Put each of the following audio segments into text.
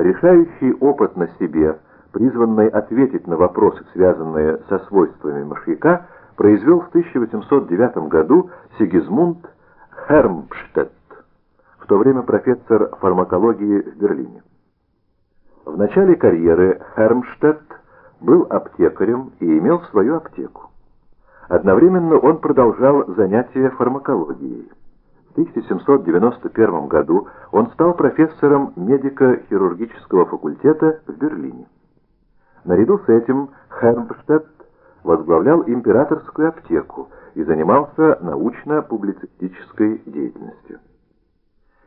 Решающий опыт на себе, призванный ответить на вопросы, связанные со свойствами мышьяка, произвел в 1809 году Сигизмунд Хермштедт, в то время профессор фармакологии в Берлине. В начале карьеры Хермштедт был аптекарем и имел свою аптеку. Одновременно он продолжал занятия фармакологией. В 1791 году он стал профессором медико-хирургического факультета в Берлине. Наряду с этим Хермштедт возглавлял императорскую аптеку и занимался научно-публицистической деятельностью.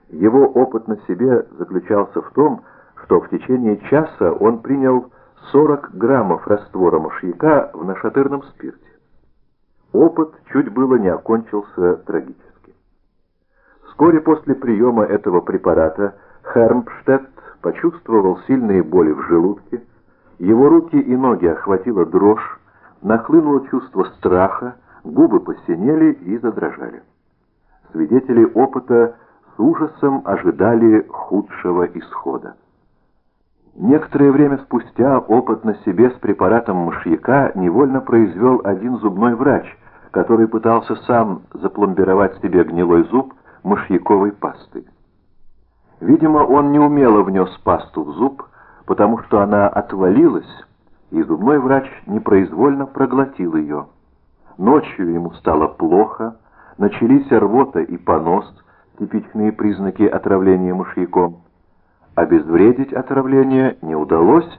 Его опыт на себе заключался в том, что в течение часа он принял 40 граммов раствора мышьяка в нашатырном спирте. Опыт чуть было не окончился трагически. Вскоре после приема этого препарата Хермпштедт почувствовал сильные боли в желудке, его руки и ноги охватила дрожь, нахлынуло чувство страха, губы посинели и задрожали. Свидетели опыта с ужасом ожидали худшего исхода. Некоторое время спустя опыт на себе с препаратом мышьяка невольно произвел один зубной врач, который пытался сам запломбировать себе гнилой зуб мышьяковой пастой. Видимо, он неумело внес пасту в зуб, потому что она отвалилась, и зубной врач непроизвольно проглотил ее. Ночью ему стало плохо, начались рвота и понос, типичные признаки отравления мышьяком. Обезвредить отравление не удалось,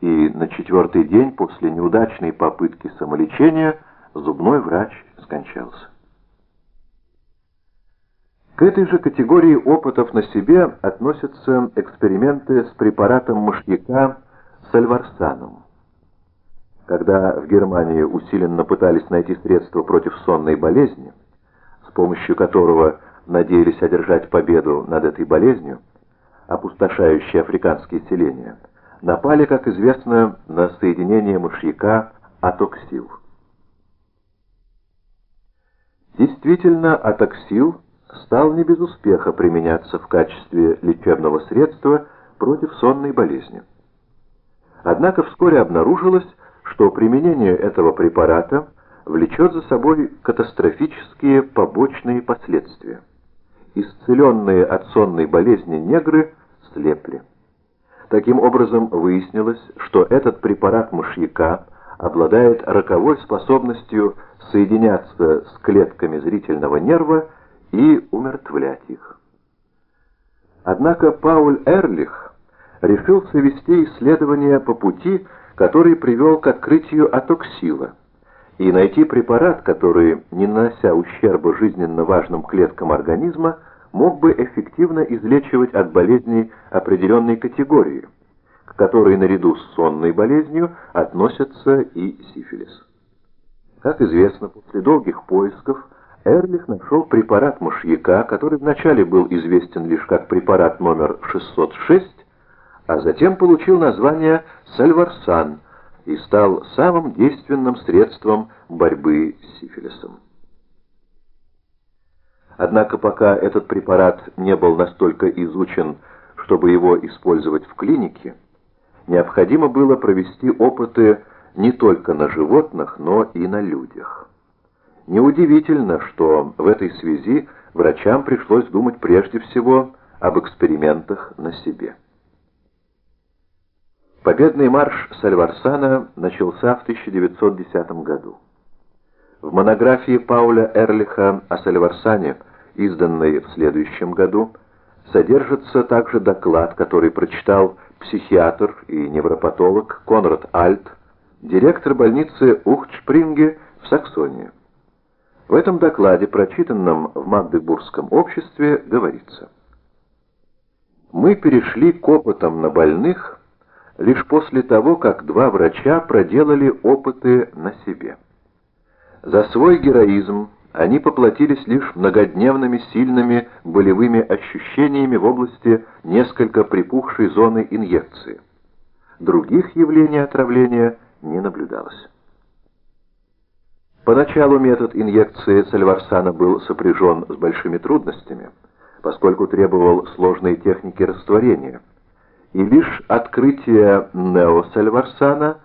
и на четвертый день после неудачной попытки самолечения зубной врач скончался. К этой же категории опытов на себе относятся эксперименты с препаратом мышьяка сальварсаном. Когда в Германии усиленно пытались найти средства против сонной болезни, с помощью которого надеялись одержать победу над этой болезнью, опустошающей африканские селения, напали, как известно, на соединение мышьяка атоксил. Действительно, атоксил – стал не без успеха применяться в качестве лечебного средства против сонной болезни. Однако вскоре обнаружилось, что применение этого препарата влечет за собой катастрофические побочные последствия. Исцеленные от сонной болезни негры слепли. Таким образом выяснилось, что этот препарат мышьяка обладает роковой способностью соединяться с клетками зрительного нерва и умертвлять их. Однако Пауль Эрлих решился вести исследования по пути, который привел к открытию атоксила, и найти препарат, который, не нанося ущерба жизненно важным клеткам организма, мог бы эффективно излечивать от болезней определенной категории, к которой наряду с сонной болезнью относятся и сифилис. Как известно, после долгих поисков Эрлих нашел препарат мышьяка, который вначале был известен лишь как препарат номер 606, а затем получил название сальварсан и стал самым действенным средством борьбы с сифилисом. Однако пока этот препарат не был настолько изучен, чтобы его использовать в клинике, необходимо было провести опыты не только на животных, но и на людях. Неудивительно, что в этой связи врачам пришлось думать прежде всего об экспериментах на себе. Победный марш Сальварсана начался в 1910 году. В монографии Пауля Эрлиха о Сальварсане, изданной в следующем году, содержится также доклад, который прочитал психиатр и невропатолог Конрад Альт, директор больницы Ухтшпринге в Саксонии. В этом докладе, прочитанном в Магдебургском обществе, говорится «Мы перешли к опытам на больных лишь после того, как два врача проделали опыты на себе. За свой героизм они поплатились лишь многодневными сильными болевыми ощущениями в области несколько припухшей зоны инъекции. Других явлений отравления не наблюдалось. Поначалу метод инъекции сальварсана был сопряжен с большими трудностями, поскольку требовал сложной техники растворения, и лишь открытие Нео Сальварсана